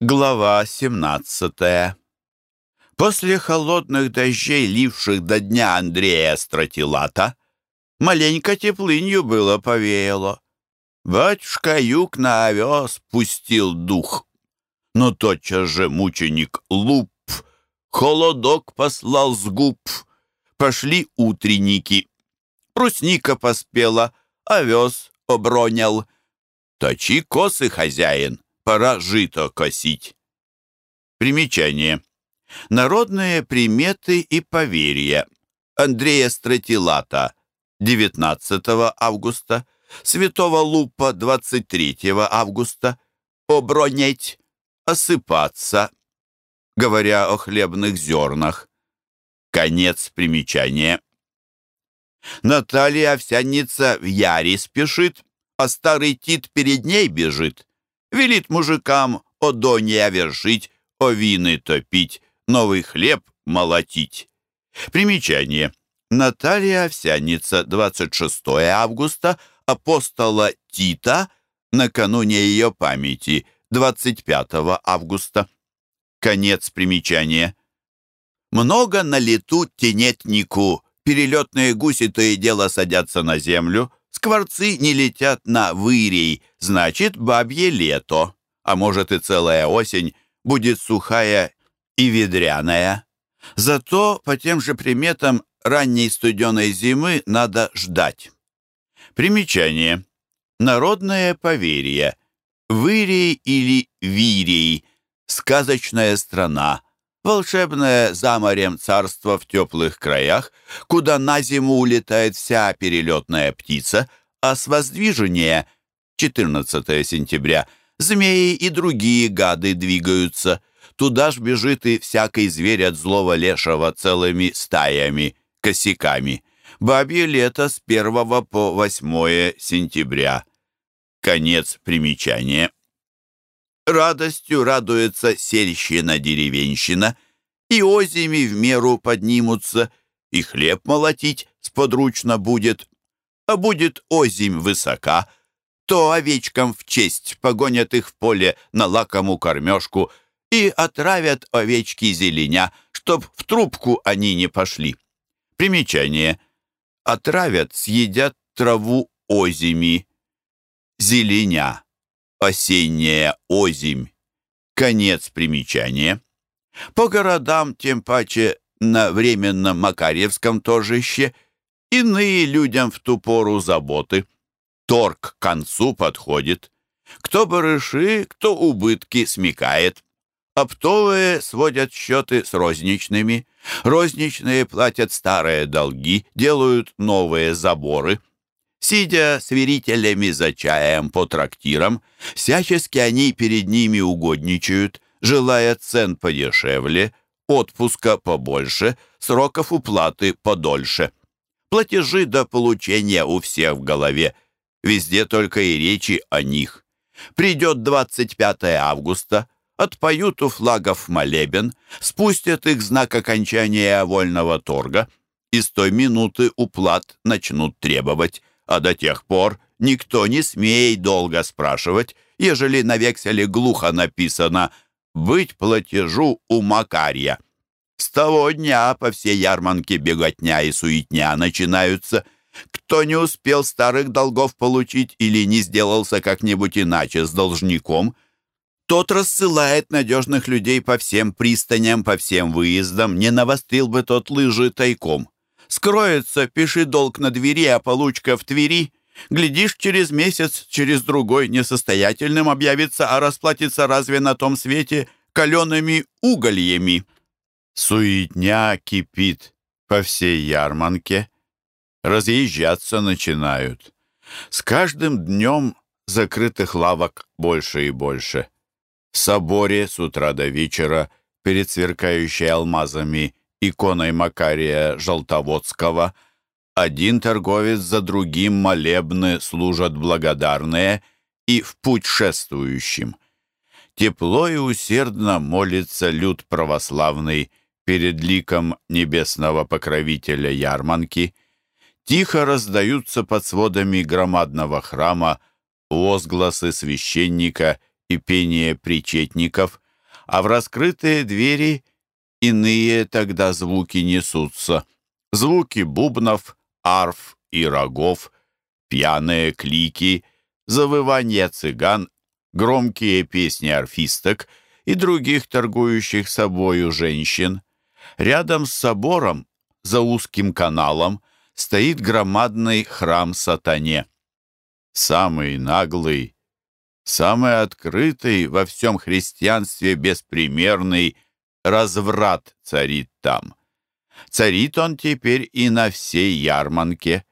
Глава 17 После холодных дождей, ливших до дня Андрея Стратилата, маленько теплынью было повеяло. Батюшка юг на овес пустил дух. Но тотчас же мученик Луп холодок послал с губ. Пошли утренники. Брусника поспела, овес обронял. Точи косы, хозяин, пора жито косить. Примечание. Народные приметы и поверья. Андрея Стратилата, 19 августа, Святого Лупа, 23 августа, обронять, осыпаться, говоря о хлебных зернах. Конец примечания. Наталья овсянница в яре спешит, а старый Тит перед ней бежит. Велит мужикам о доне вершить, о вины топить, новый хлеб молотить. Примечание. Наталья Овсянница, 26 августа, апостола Тита, накануне ее памяти, 25 августа. Конец примечания. Много на лету тенетнику, перелетные гуси то и дело садятся на землю, скворцы не летят на вырей, значит, бабье лето, а может и целая осень будет сухая и ведряная. Зато по тем же приметам ранней студеной зимы надо ждать. Примечание. Народное поверье. Вырий или Вирий. Сказочная страна. Волшебное за морем царство в теплых краях, куда на зиму улетает вся перелетная птица, а с воздвижения, 14 сентября, змеи и другие гады двигаются – Туда ж бежит и всякий зверь от злого лешего целыми стаями, косяками. Бабье лето с 1 по 8 сентября. Конец примечания. Радостью радуется сельщина-деревенщина, и озими в меру поднимутся, и хлеб молотить сподручно будет, а будет озимь высока, то овечкам в честь погонят их в поле на лакому кормежку — и отравят овечки зеленя, чтоб в трубку они не пошли. Примечание. Отравят, съедят траву озими. Зеленя. Осенняя озимь. Конец примечания. По городам, тем паче на временном Макаревском торжище, иные людям в ту пору заботы. Торг к концу подходит. Кто барыши, кто убытки смекает. Оптовые сводят счеты с розничными, розничные платят старые долги, делают новые заборы. Сидя с верителями за чаем по трактирам, всячески они перед ними угодничают, желая цен подешевле, отпуска побольше, сроков уплаты подольше. Платежи до получения у всех в голове, везде только и речи о них. Придет 25 августа, отпоют у флагов молебен, спустят их знак окончания вольного торга, и с той минуты уплат начнут требовать, а до тех пор никто не смей долго спрашивать, ежели на векселе глухо написано «Быть платежу у Макарья». С того дня по всей ярманке беготня и суетня начинаются. Кто не успел старых долгов получить или не сделался как-нибудь иначе с должником – тот рассылает надежных людей по всем пристаням, по всем выездам, не навострил бы тот лыжи тайком. Скроется, пиши долг на двери, а получка в Твери. Глядишь, через месяц, через другой несостоятельным объявится, а расплатится разве на том свете калеными угольями. Суетня кипит по всей ярманке. Разъезжаться начинают. С каждым днем закрытых лавок больше и больше. В соборе с утра до вечера перед сверкающей алмазами иконой Макария Желтоводского один торговец за другим молебны служат благодарные и в путь шествующим. Тепло и усердно молится люд православный перед ликом небесного покровителя Ярманки. Тихо раздаются под сводами громадного храма возгласы священника и пение причетников, а в раскрытые двери иные тогда звуки несутся. Звуки бубнов, арф и рогов, пьяные клики, завывание цыган, громкие песни арфисток и других торгующих собою женщин. Рядом с собором, за узким каналом, стоит громадный храм сатане. Самый наглый, самый открытый во всем христианстве беспримерный разврат царит там. Царит он теперь и на всей ярманке.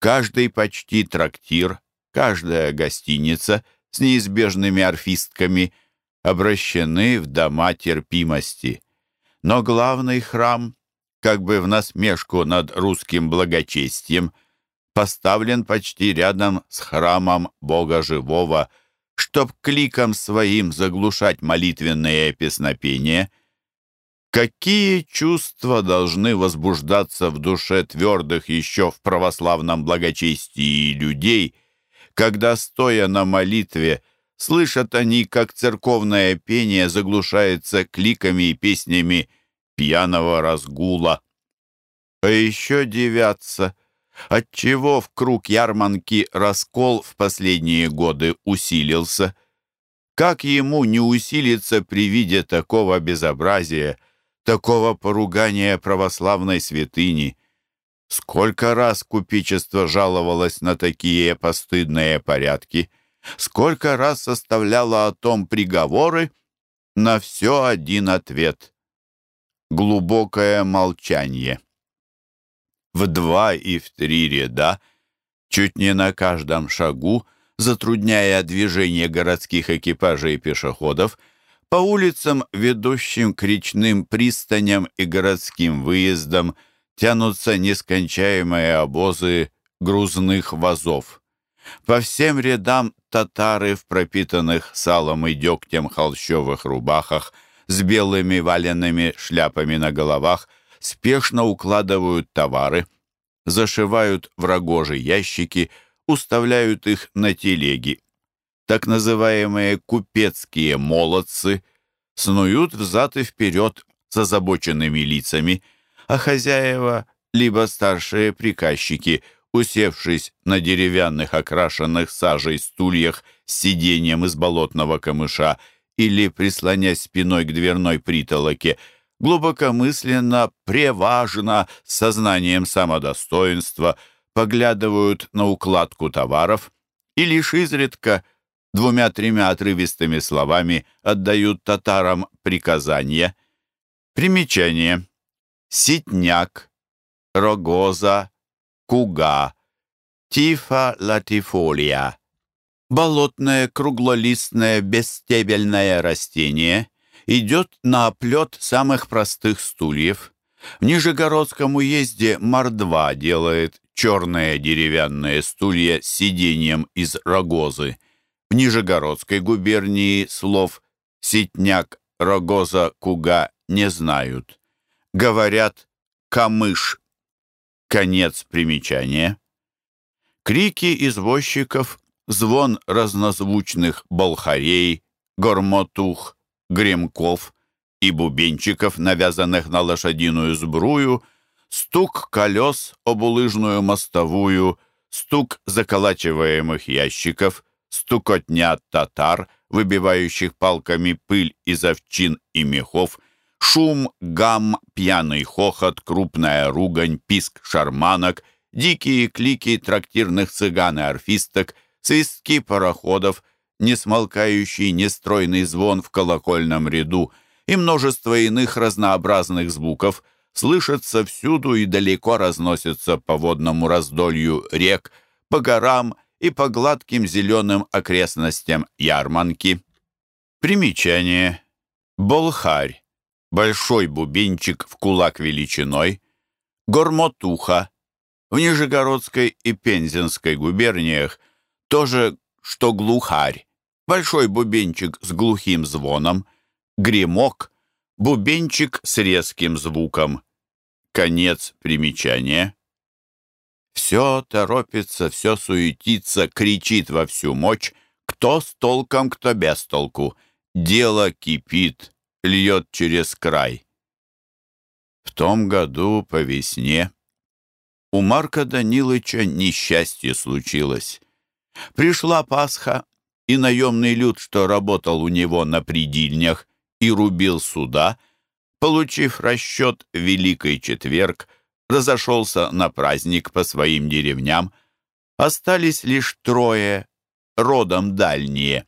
Каждый почти трактир, каждая гостиница с неизбежными орфистками обращены в дома терпимости. Но главный храм, как бы в насмешку над русским благочестием, поставлен почти рядом с храмом Бога Живого, чтоб кликом своим заглушать молитвенные песнопения — Какие чувства должны возбуждаться в душе твердых еще в православном благочестии людей, когда, стоя на молитве, слышат они, как церковное пение заглушается кликами и песнями пьяного разгула. А еще девятся, отчего в круг ярманки раскол в последние годы усилился. Как ему не усилиться при виде такого безобразия — такого поругания православной святыни. Сколько раз купечество жаловалось на такие постыдные порядки, сколько раз составляло о том приговоры, на все один ответ — глубокое молчание. В два и в три ряда, чуть не на каждом шагу, затрудняя движение городских экипажей и пешеходов, по улицам, ведущим к речным пристаням и городским выездам, тянутся нескончаемые обозы грузных вазов. По всем рядам татары в пропитанных салом и дегтем холщовых рубахах с белыми валенными шляпами на головах спешно укладывают товары, зашивают в рогожи ящики, уставляют их на телеги так называемые купецкие молодцы, снуют взад и вперед с озабоченными лицами, а хозяева, либо старшие приказчики, усевшись на деревянных окрашенных сажей стульях с сиденьем из болотного камыша или прислонясь спиной к дверной притолоке, глубокомысленно, преважно, с сознанием самодостоинства, поглядывают на укладку товаров и лишь изредка – двумя-тремя отрывистыми словами отдают татарам приказания. Примечание. Ситняк, рогоза, куга, тифа латифолия. Болотное круглолистное бесстебельное растение идет на оплет самых простых стульев. В Нижегородском уезде мордва делает черные деревянные стулья с сиденьем из рогозы. В Нижегородской губернии слов «ситняк», «рогоза», «куга» не знают. Говорят «камыш». Конец примечания. Крики извозчиков, звон разнозвучных болхарей, гормотух, гремков и бубенчиков, навязанных на лошадиную сбрую, стук колес об улыжную мостовую, стук заколачиваемых ящиков — стукотня татар, выбивающих палками пыль из овчин и мехов, шум, гам, пьяный хохот, крупная ругань, писк шарманок, дикие клики трактирных цыган и орфисток, свистки пароходов, несмолкающий нестройный звон в колокольном ряду и множество иных разнообразных звуков. Слышатся всюду и далеко разносятся по водному раздолью рек, по горам и по гладким зеленым окрестностям Ярманки. Примечание. Болхарь. Большой бубенчик в кулак величиной. Гормотуха. В Нижегородской и Пензенской губерниях тоже, что глухарь. Большой бубенчик с глухим звоном. Гремок. Бубенчик с резким звуком. Конец примечания. Все торопится, все суетится, кричит во всю мощь, кто с толком, кто без толку. Дело кипит, льет через край. В том году по весне у Марка Данилыча несчастье случилось. Пришла Пасха, и наемный люд, что работал у него на придильнях и рубил суда, получив расчет Великий Четверг, разошелся на праздник по своим деревням. Остались лишь трое, родом дальние.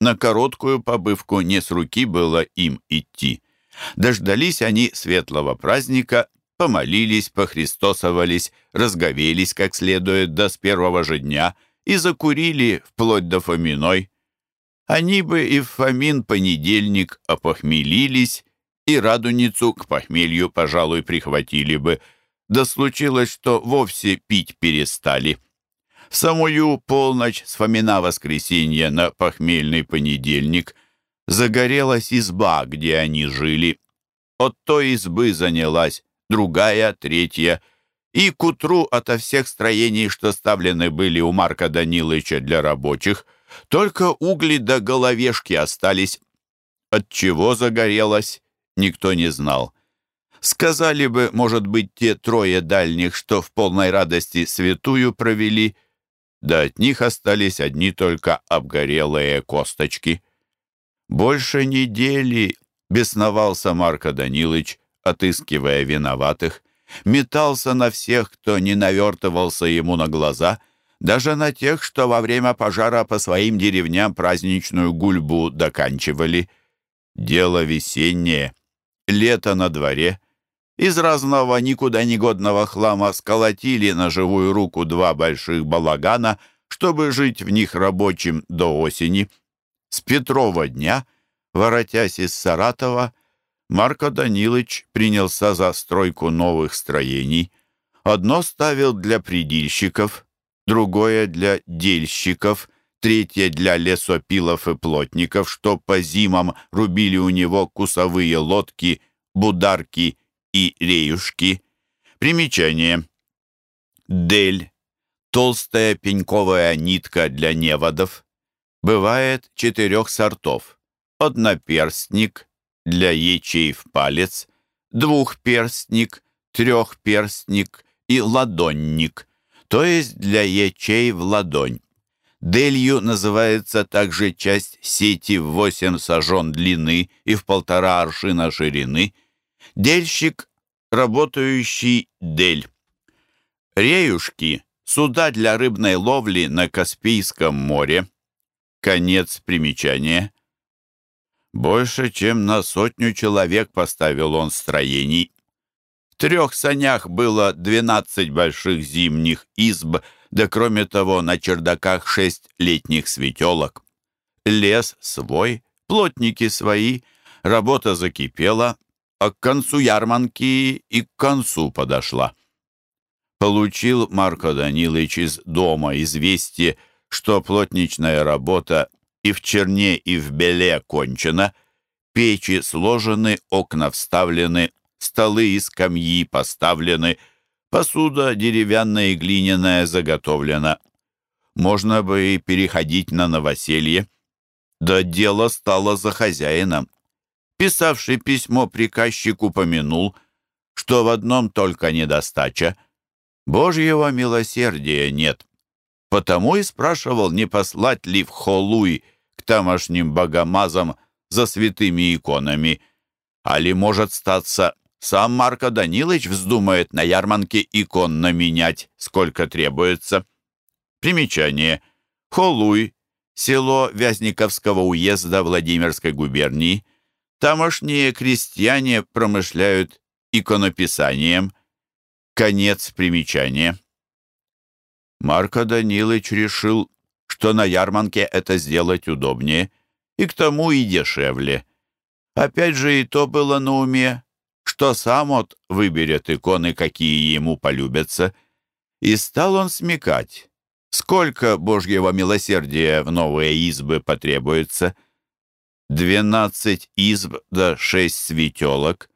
На короткую побывку не с руки было им идти. Дождались они светлого праздника, помолились, похристосовались, разговелись как следует до с первого же дня и закурили вплоть до Фоминой. Они бы и в Фомин понедельник опохмелились, и радуницу к похмелью, пожалуй, прихватили бы. Да случилось, что вовсе пить перестали. В самую полночь с Фомина воскресенья на похмельный понедельник загорелась изба, где они жили. От той избы занялась другая, третья, и к утру ото всех строений, что ставлены были у Марка Даниловича для рабочих, только угли до головешки остались. От чего загорелась, никто не знал. Сказали бы, может быть, те трое дальних, что в полной радости святую провели, да от них остались одни только обгорелые косточки. Больше недели бесновался Марко Данилович, отыскивая виноватых, метался на всех, кто не навертывался ему на глаза, даже на тех, что во время пожара по своим деревням праздничную гульбу доканчивали. Дело весеннее, лето на дворе — из разного никуда негодного хлама сколотили на живую руку два больших балагана, чтобы жить в них рабочим до осени. С Петрова дня, воротясь из Саратова, Марко Данилович принялся за стройку новых строений. Одно ставил для придильщиков, другое для дельщиков, третье для лесопилов и плотников, что по зимам рубили у него кусовые лодки, бударки и реюшки. Примечание. Дель. Толстая пеньковая нитка для неводов. Бывает четырех сортов. Одноперстник для ячей в палец, двухперстник, трехперстник и ладонник, то есть для ячей в ладонь. Делью называется также часть сети в 8 сажен длины и в полтора аршина ширины – Дельщик, работающий дель. Реюшки – суда для рыбной ловли на Каспийском море. Конец примечания. Больше, чем на сотню человек поставил он строений. В трех санях было двенадцать больших зимних изб, да кроме того на чердаках шесть летних светелок. Лес свой, плотники свои, работа закипела, а к концу ярманки и к концу подошла. Получил Марко Данилович из дома известие, что плотничная работа и в черне, и в беле кончена, печи сложены, окна вставлены, столы и скамьи поставлены, посуда деревянная и глиняная заготовлена. Можно бы и переходить на новоселье. Да дело стало за хозяином писавший письмо приказчику помянул, что в одном только недостача — Божьего милосердия нет. Потому и спрашивал, не послать ли в Холуй к тамошним богомазам за святыми иконами, а ли, может статься, сам Марко Данилович вздумает на ярманке икон наменять, сколько требуется. Примечание. Холуй, село Вязниковского уезда Владимирской губернии — Тамошние крестьяне промышляют иконописанием. Конец примечания. Марко Данилович решил, что на ярмарке это сделать удобнее и к тому и дешевле. Опять же и то было на уме, что сам от выберет иконы, какие ему полюбятся, и стал он смекать, сколько Божьего милосердия в новые избы потребуется — двенадцать изб да шесть светелок.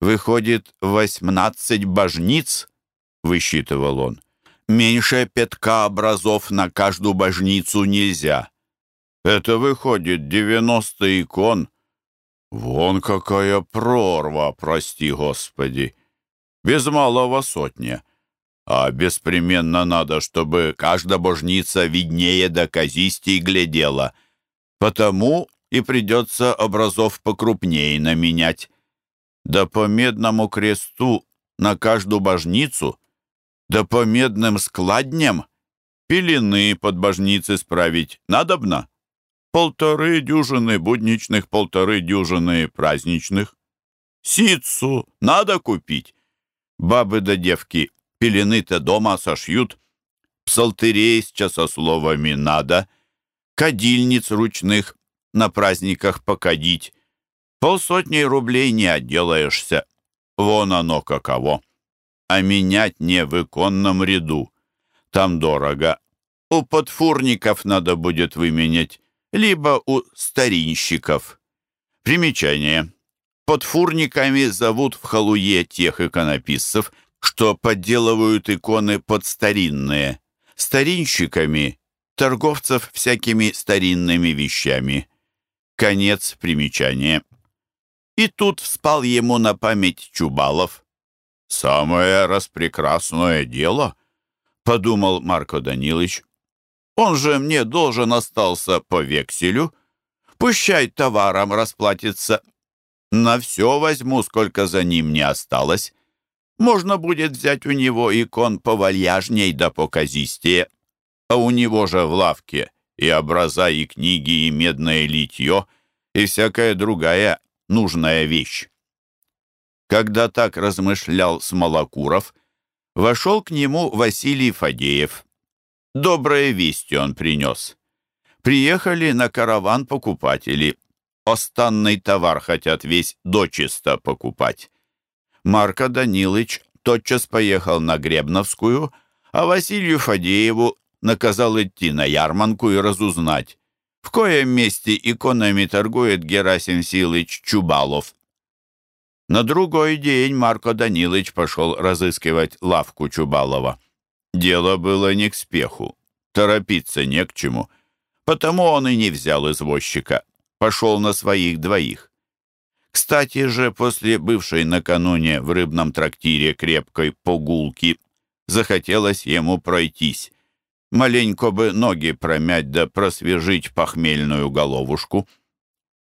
Выходит, восемнадцать божниц, высчитывал он. Меньше пятка образов на каждую божницу нельзя. Это выходит девяносто икон. Вон какая прорва, прости господи! Без малого сотня. А беспременно надо, чтобы каждая божница виднее до казистей глядела. Потому и придется образов покрупнее наменять. Да по медному кресту на каждую божницу, да по медным складням пелены под божницы справить надобно. Полторы дюжины будничных, полторы дюжины праздничных. Ситцу надо купить. Бабы да девки пелены-то дома сошьют. Псалтырей с часословами надо. Кадильниц ручных на праздниках покадить. Полсотни рублей не отделаешься. Вон оно каково. А менять не в иконном ряду. Там дорого. У подфурников надо будет выменять, либо у старинщиков. Примечание. Подфурниками зовут в халуе тех иконописцев, что подделывают иконы под старинные. Старинщиками — торговцев всякими старинными вещами. Конец примечания. И тут вспал ему на память Чубалов. «Самое распрекрасное дело», — подумал Марко Данилович. «Он же мне должен остался по векселю. Пущай товаром расплатится. На все возьму, сколько за ним не осталось. Можно будет взять у него икон повальяжней да показистее. А у него же в лавке и образа, и книги, и медное литье, и всякая другая нужная вещь. Когда так размышлял Смолокуров, вошел к нему Василий Фадеев. Добрые вести он принес. Приехали на караван покупатели. Останный товар хотят весь дочисто покупать. Марко Данилыч тотчас поехал на Гребновскую, а Василию Фадееву наказал идти на ярманку и разузнать, в коем месте иконами торгует Герасим Силыч Чубалов. На другой день Марко Данилович пошел разыскивать лавку Чубалова. Дело было не к спеху, торопиться не к чему, потому он и не взял извозчика, пошел на своих двоих. Кстати же, после бывшей накануне в рыбном трактире крепкой погулки захотелось ему пройтись. Маленько бы ноги промять да просвежить похмельную головушку.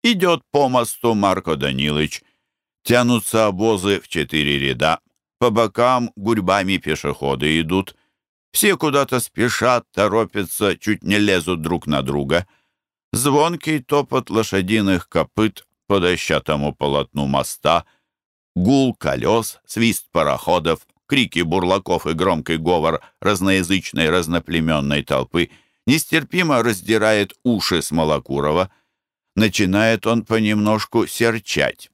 Идет по мосту Марко Данилович, Тянутся обозы в четыре ряда. По бокам гурьбами пешеходы идут. Все куда-то спешат, торопятся, чуть не лезут друг на друга. Звонкий топот лошадиных копыт по дощатому полотну моста, гул колес, свист пароходов, крики бурлаков и громкий говор разноязычной разноплеменной толпы нестерпимо раздирает уши Смолокурова. Начинает он понемножку серчать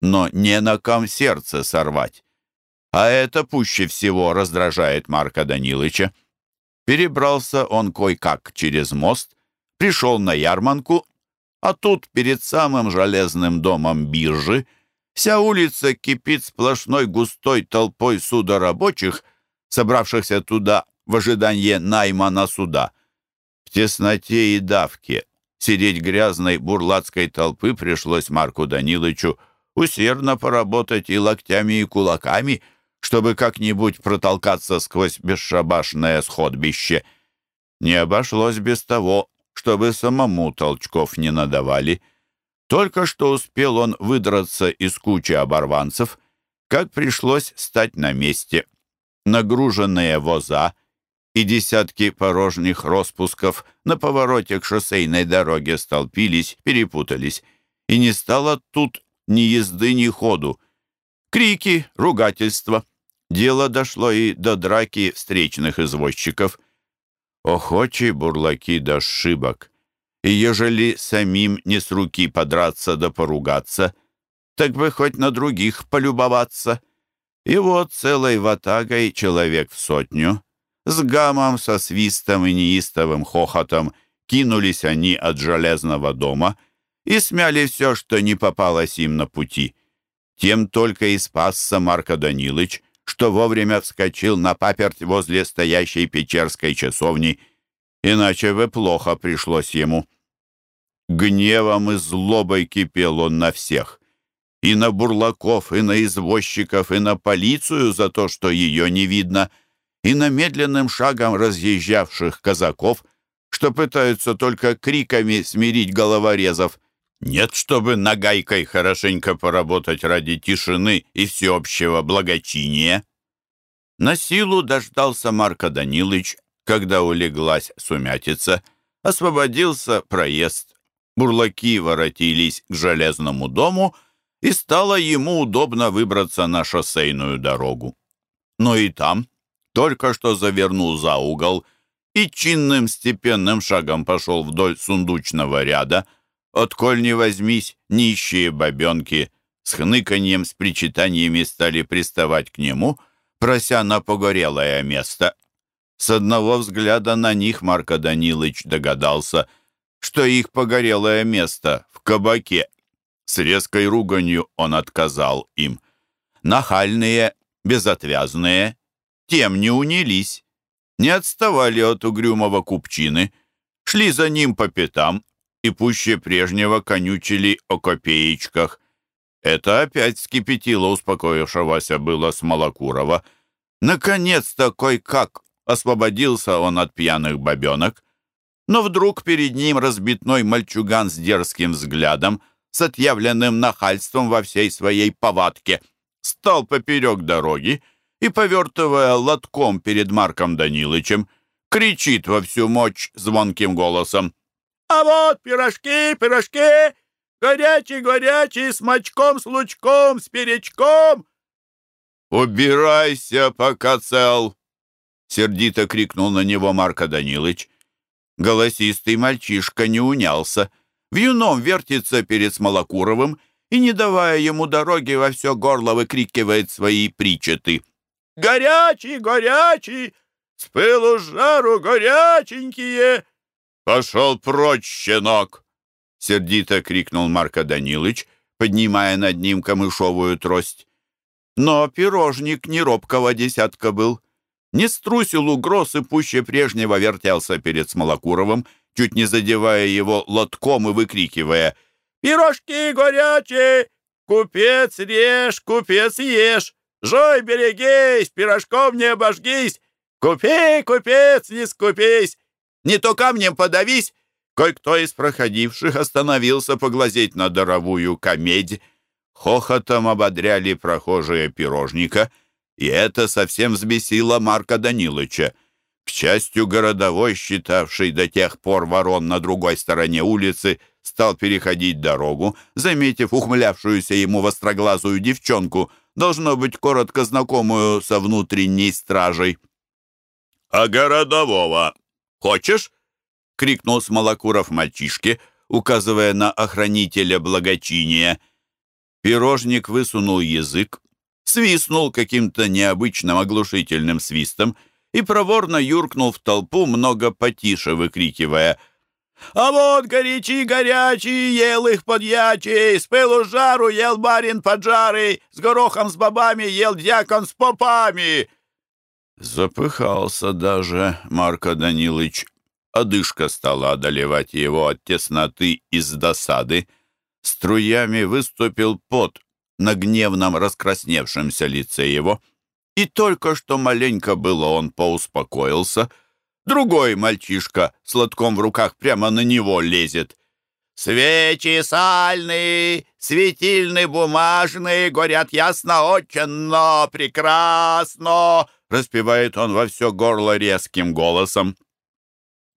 но не на ком сердце сорвать. А это пуще всего раздражает Марка Данилыча. Перебрался он кой-как через мост, пришел на ярманку, а тут перед самым железным домом биржи вся улица кипит сплошной густой толпой судорабочих, собравшихся туда в ожидании найма на суда. В тесноте и давке сидеть грязной бурлацкой толпы пришлось Марку Данилычу усердно поработать и локтями, и кулаками, чтобы как-нибудь протолкаться сквозь бесшабашное сходбище. Не обошлось без того, чтобы самому толчков не надавали. Только что успел он выдраться из кучи оборванцев, как пришлось стать на месте. Нагруженные воза и десятки порожних распусков на повороте к шоссейной дороге столпились, перепутались, и не стало тут ни езды, ни ходу. Крики, ругательства. Дело дошло и до драки встречных извозчиков. Охочи бурлаки до шибок. И ежели самим не с руки подраться да поругаться, так бы хоть на других полюбоваться. И вот целой ватагой человек в сотню, с гамом, со свистом и неистовым хохотом кинулись они от железного дома — и смяли все, что не попалось им на пути. Тем только и спасся Марко Данилыч, что вовремя вскочил на паперть возле стоящей Печерской часовни, иначе бы плохо пришлось ему. Гневом и злобой кипел он на всех. И на бурлаков, и на извозчиков, и на полицию за то, что ее не видно, и на медленным шагом разъезжавших казаков, что пытаются только криками смирить головорезов. Нет, чтобы нагайкой хорошенько поработать ради тишины и всеобщего благочиния. На силу дождался Марко Данилыч, когда улеглась сумятица, освободился проезд. Бурлаки воротились к железному дому, и стало ему удобно выбраться на шоссейную дорогу. Но и там только что завернул за угол и чинным степенным шагом пошел вдоль сундучного ряда, отколь не возьмись, нищие бабенки с хныканьем, с причитаниями стали приставать к нему, прося на погорелое место. С одного взгляда на них Марко Данилович догадался, что их погорелое место в кабаке. С резкой руганью он отказал им. Нахальные, безотвязные, тем не унились, не отставали от угрюмого купчины, шли за ним по пятам и пуще прежнего конючили о копеечках. Это опять вскипятило успокоившегося было Смолокурова. Наконец-то кой-как освободился он от пьяных бабенок. Но вдруг перед ним разбитной мальчуган с дерзким взглядом, с отъявленным нахальством во всей своей повадке, стал поперек дороги и, повертывая лотком перед Марком Данилычем, кричит во всю мощь звонким голосом. «А вот пирожки, пирожки! Горячий, горячий, с мочком, с лучком, с перечком!» «Убирайся, пока цел!» — сердито крикнул на него Марко Данилыч. Голосистый мальчишка не унялся. В юном вертится перед Смолокуровым и, не давая ему дороги, во все горло выкрикивает свои причеты. «Горячий, горячий! С пылу жару горяченькие!» «Пошел прочь, щенок!» — сердито крикнул Марко Данилыч, поднимая над ним камышовую трость. Но пирожник не робкого десятка был не струсил угроз и пуще прежнего вертелся перед Смолокуровым, чуть не задевая его лотком и выкрикивая «Пирожки горячие! Купец режь, купец ешь! Жой, берегись, пирожком не обожгись! Купи, купец, не скупись! Не то камнем подавись!» Кое-кто из проходивших остановился поглазеть на даровую комедь. Хохотом ободряли прохожие пирожника — и это совсем взбесило Марка Данилыча. К счастью, городовой, считавший до тех пор ворон на другой стороне улицы, стал переходить дорогу, заметив ухмылявшуюся ему востроглазую девчонку, должно быть, коротко знакомую со внутренней стражей. «А городового хочешь?» — крикнул Смолокуров мальчишке, указывая на охранителя благочиния. Пирожник высунул язык, свистнул каким-то необычным оглушительным свистом и проворно юркнул в толпу, много потише выкрикивая «А вот горячий-горячий, ел их подьячий, с пылу жару ел барин поджарый, с горохом с бобами ел дьякон с попами!» Запыхался даже Марко Данилыч. Одышка стала одолевать его от тесноты и с досады. Струями выступил пот, на гневном раскрасневшемся лице его. И только что маленько было он поуспокоился. Другой мальчишка с лотком в руках прямо на него лезет. «Свечи сальные, светильные бумажные, горят ясно, очень, но прекрасно!» Распевает он во все горло резким голосом.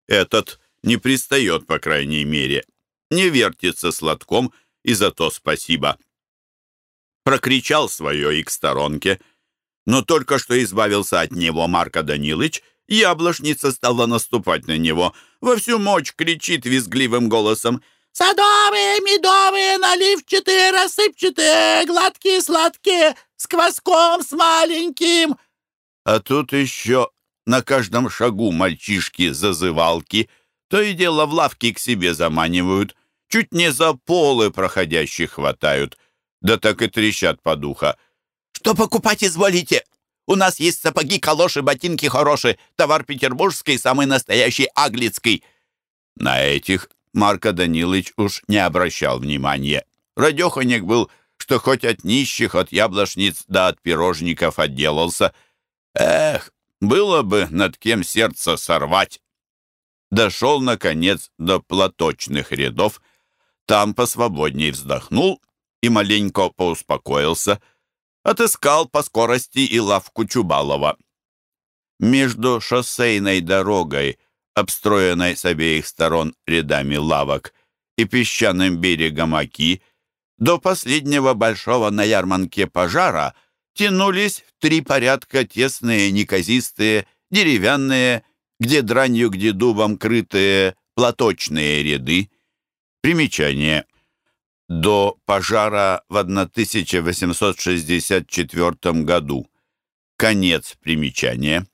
Этот не пристает, по крайней мере, не вертится с лотком, и за то спасибо прокричал свое и к сторонке. Но только что избавился от него Марко Данилыч, яблочница стала наступать на него. Во всю мощь кричит визгливым голосом «Садовые, медовые, наливчатые, рассыпчатые, гладкие, сладкие, с кваском, с маленьким!» А тут еще на каждом шагу мальчишки-зазывалки то и дело в лавки к себе заманивают, чуть не за полы проходящих хватают — да так и трещат по духа. «Что покупать изволите? У нас есть сапоги, калоши, ботинки хорошие, товар петербургский, самый настоящий аглицкий». На этих Марко Данилович уж не обращал внимания. Радеханик был, что хоть от нищих, от яблочниц да от пирожников отделался. Эх, было бы над кем сердце сорвать. Дошел, наконец, до платочных рядов. Там посвободней вздохнул и маленько поуспокоился. Отыскал по скорости и лавку Чубалова. Между шоссейной дорогой, обстроенной с обеих сторон рядами лавок, и песчаным берегом Оки, до последнего большого на ярмарке пожара тянулись в три порядка тесные, неказистые, деревянные, где дранью, где дубом крытые платочные ряды. Примечание. До пожара в 1864 году. Конец примечания.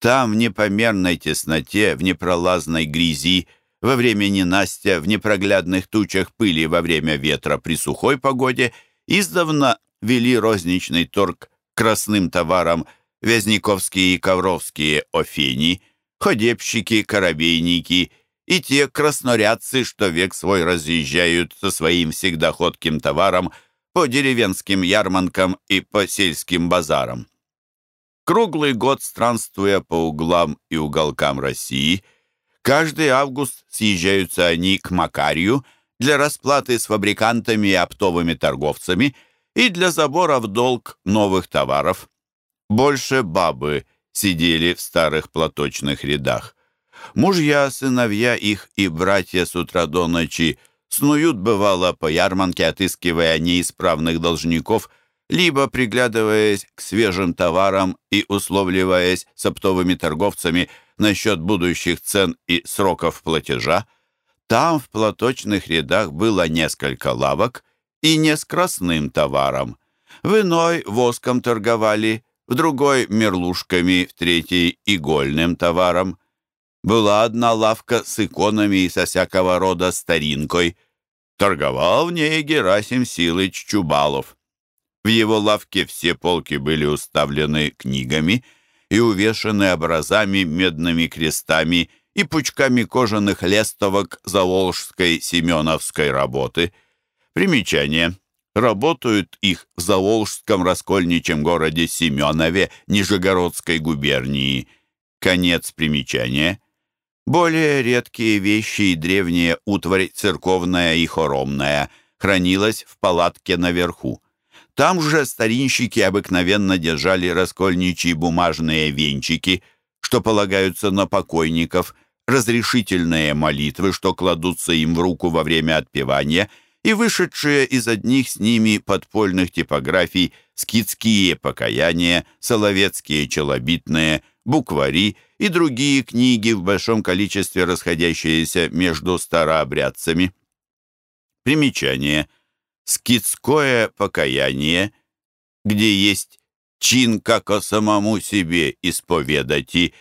Там, в непомерной тесноте, в непролазной грязи, во время ненастья, в непроглядных тучах пыли во время ветра при сухой погоде, издавна вели розничный торг красным товарам вязниковские и ковровские офени, ходебщики, корабейники и те краснорядцы, что век свой разъезжают со своим всегда ходким товаром по деревенским ярманкам и по сельским базарам. Круглый год странствуя по углам и уголкам России, каждый август съезжаются они к Макарию для расплаты с фабрикантами и оптовыми торговцами и для забора в долг новых товаров. Больше бабы сидели в старых платочных рядах. Мужья, сыновья их и братья с утра до ночи снуют, бывало, по ярмарке, отыскивая неисправных должников – либо приглядываясь к свежим товарам и условливаясь с оптовыми торговцами насчет будущих цен и сроков платежа, там в платочных рядах было несколько лавок и не с красным товаром. В иной воском торговали, в другой — мерлушками, в третьей — игольным товаром. Была одна лавка с иконами и со всякого рода старинкой. Торговал в ней Герасим Силыч Чубалов. В его лавке все полки были уставлены книгами и увешаны образами, медными крестами и пучками кожаных лестовок заволжской семеновской работы. Примечание. Работают их в Заволжском раскольничьем городе Семенове Нижегородской губернии. Конец примечания. Более редкие вещи и древняя утварь церковная и хоромная хранилась в палатке наверху. Там же старинщики обыкновенно держали раскольничьи бумажные венчики, что полагаются на покойников, разрешительные молитвы, что кладутся им в руку во время отпевания, и вышедшие из одних с ними подпольных типографий скидские покаяния, соловецкие челобитные, буквари и другие книги в большом количестве расходящиеся между старообрядцами. Примечание – скидское покаяние, где есть чин как о самому себе исповедати,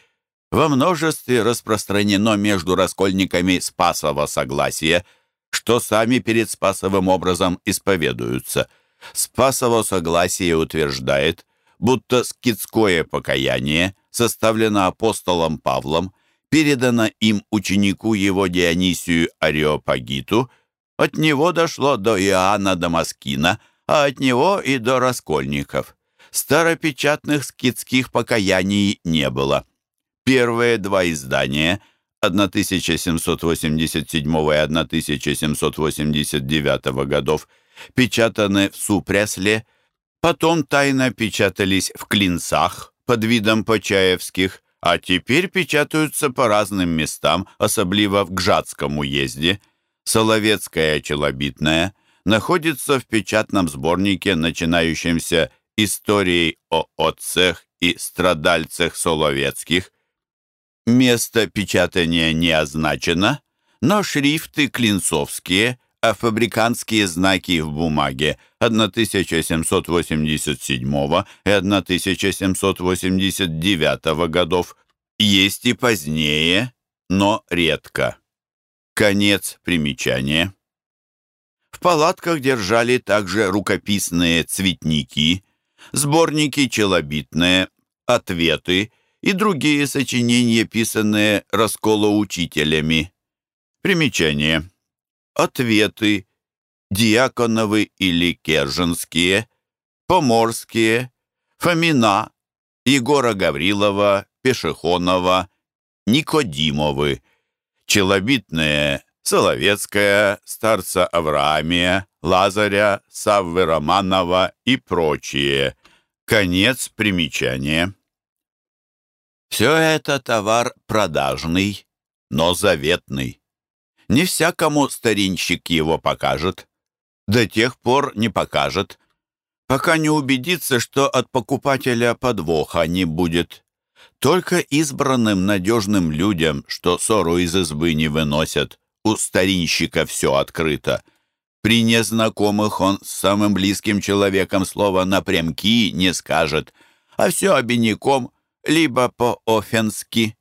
во множестве распространено между раскольниками спасово согласия, что сами перед спасовым образом исповедуются. Спасово согласие утверждает, будто скидское покаяние составлено апостолом Павлом, передано им ученику его Дионисию Ареопагиту – от него дошло до Иоанна Дамаскина, а от него и до Раскольников. Старопечатных скидских покаяний не было. Первые два издания 1787 и 1789 годов печатаны в Супрясле, потом тайно печатались в Клинцах под видом Почаевских, а теперь печатаются по разным местам, особливо в Гжатском уезде – Соловецкая челобитная находится в печатном сборнике, начинающемся историей о отцах и страдальцах Соловецких. Место печатания не означено, но шрифты клинцовские, а фабрикантские знаки в бумаге 1787 и 1789 годов есть и позднее, но редко. Конец примечания. В палатках держали также рукописные цветники, сборники челобитные, ответы и другие сочинения, писанные расколоучителями. Примечание. Ответы. Диаконовы или Керженские, Поморские, Фомина, Егора Гаврилова, Пешехонова, Никодимовы, Челобитные, Соловецкая, Старца Авраамия, Лазаря, Саввы Романова и прочие. Конец примечания. Все это товар продажный, но заветный. Не всякому старинщик его покажет. До тех пор не покажет, пока не убедится, что от покупателя подвоха не будет. Только избранным надежным людям, что ссору из избы не выносят, у старинщика все открыто. При незнакомых он с самым близким человеком слова напрямки не скажет, а все обиняком, либо по-офенски.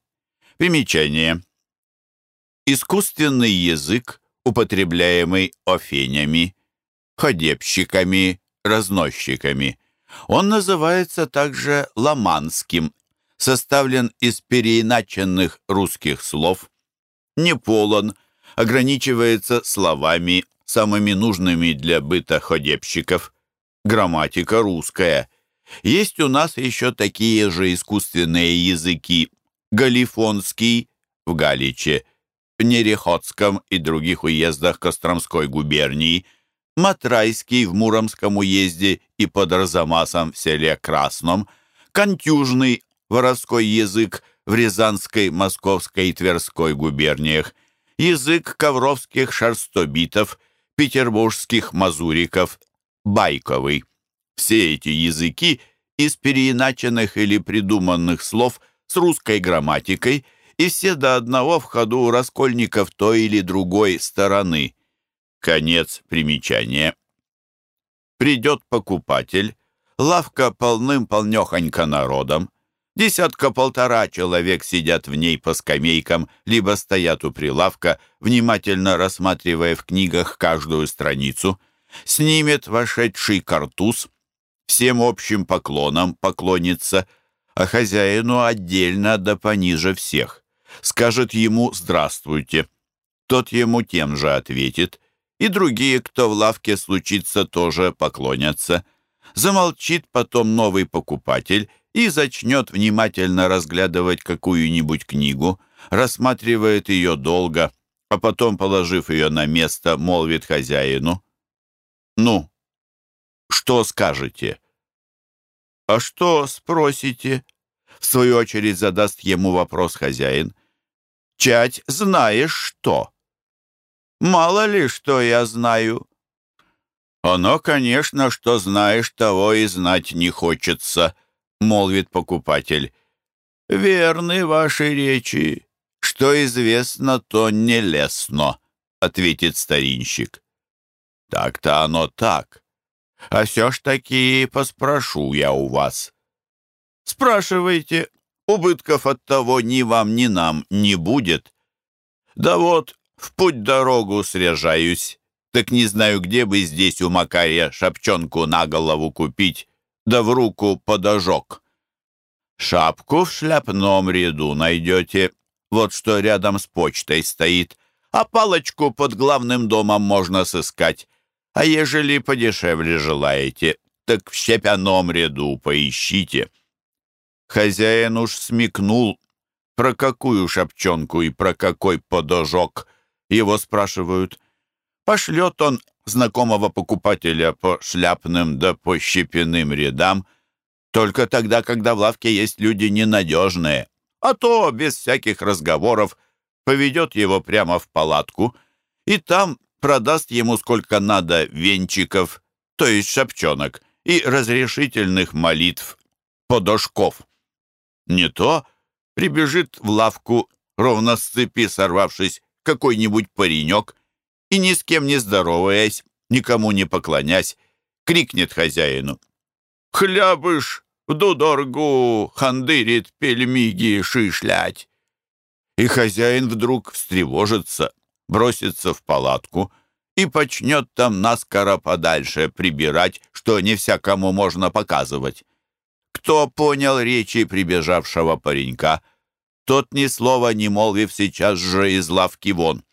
Примечание. Искусственный язык, употребляемый офенями, ходебщиками, разносчиками. Он называется также ламанским, составлен из переиначенных русских слов, не полон, ограничивается словами, самыми нужными для быта ходебщиков. Грамматика русская. Есть у нас еще такие же искусственные языки. Галифонский в Галиче, Нерехотском и других уездах Костромской губернии, Матрайский в Муромском уезде и под Арзамасом в селе Красном, Контюжный воровской язык в Рязанской, Московской и Тверской губерниях, язык ковровских шарстобитов, петербургских мазуриков, байковый. Все эти языки из переиначенных или придуманных слов с русской грамматикой и все до одного в ходу у раскольников той или другой стороны. Конец примечания. Придет покупатель, лавка полным-полнехонько народом, Десятка-полтора человек сидят в ней по скамейкам, либо стоят у прилавка, внимательно рассматривая в книгах каждую страницу. Снимет вошедший картуз, всем общим поклоном поклонится, а хозяину отдельно да пониже всех. Скажет ему «Здравствуйте». Тот ему тем же ответит, и другие, кто в лавке случится, тоже поклонятся. Замолчит потом новый покупатель и зачнет внимательно разглядывать какую-нибудь книгу, рассматривает ее долго, а потом, положив ее на место, молвит хозяину. «Ну, что скажете?» «А что спросите?» В свою очередь задаст ему вопрос хозяин. «Чать, знаешь что?» «Мало ли, что я знаю». «Оно, конечно, что знаешь, того и знать не хочется», молвит покупатель. «Верны ваши речи. Что известно, то не лестно», — ответит старинщик. «Так-то оно так. А все ж таки поспрошу я у вас». «Спрашивайте. Убытков от того ни вам, ни нам не будет. Да вот, в путь-дорогу срежаюсь, так не знаю, где бы здесь у Макария шапчонку на голову купить, да в руку подожок. Шапку в шляпном ряду найдете, вот что рядом с почтой стоит, а палочку под главным домом можно сыскать. А ежели подешевле желаете, так в щепяном ряду поищите. Хозяин уж смекнул, про какую шапчонку и про какой подожок. Его спрашивают. Пошлет он знакомого покупателя по шляпным да по щепяным рядам, только тогда, когда в лавке есть люди ненадежные, а то без всяких разговоров поведет его прямо в палатку и там продаст ему сколько надо венчиков, то есть шапчонок, и разрешительных молитв, подошков. Не то прибежит в лавку, ровно с цепи сорвавшись, какой-нибудь паренек, и ни с кем не здороваясь, никому не поклонясь, крикнет хозяину. «Хлябыш, дудоргу хандырит пельмиги шишлять!» И хозяин вдруг встревожится, бросится в палатку и почнет там наскоро подальше прибирать, что не всякому можно показывать. Кто понял речи прибежавшего паренька, тот ни слова не молвив сейчас же из лавки вон.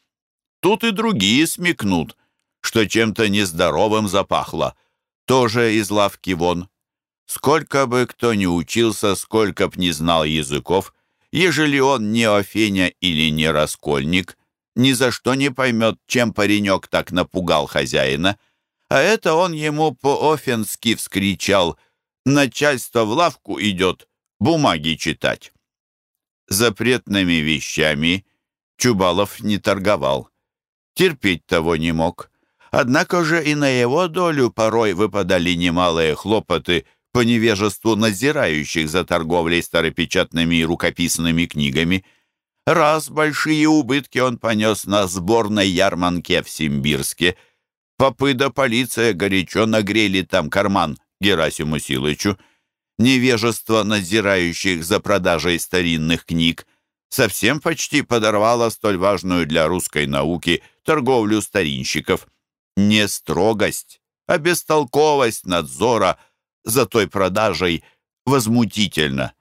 тут и другие смекнут, что чем-то нездоровым запахло. Тоже из лавки вон. Сколько бы кто ни учился, сколько б не знал языков, ежели он не Офеня или не Раскольник, ни за что не поймет, чем паренек так напугал хозяина. А это он ему по-офенски вскричал «Начальство в лавку идет, бумаги читать». Запретными вещами Чубалов не торговал. Терпеть того не мог. Однако же и на его долю порой выпадали немалые хлопоты по невежеству надзирающих за торговлей старопечатными и рукописными книгами. Раз большие убытки он понес на сборной ярманке в Симбирске. Попы да полиция горячо нагрели там карман Герасиму Силычу. Невежество надзирающих за продажей старинных книг совсем почти подорвало столь важную для русской науки торговлю старинщиков. Не строгость, а бестолковость надзора за той продажей возмутительно.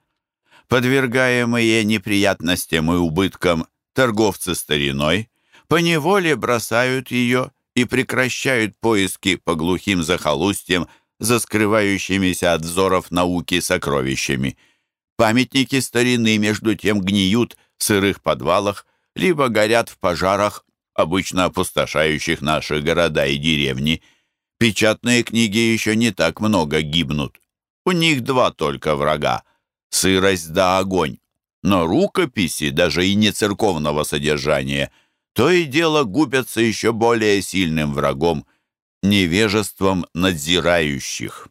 Подвергаемые неприятностям и убыткам торговцы стариной поневоле бросают ее и прекращают поиски по глухим захолустьям за скрывающимися от взоров науки сокровищами. Памятники старины между тем гниют в сырых подвалах, либо горят в пожарах, обычно опустошающих наши города и деревни. Печатные книги еще не так много гибнут. У них два только врага — сырость да огонь. Но рукописи, даже и не церковного содержания, то и дело губятся еще более сильным врагом — невежеством надзирающих.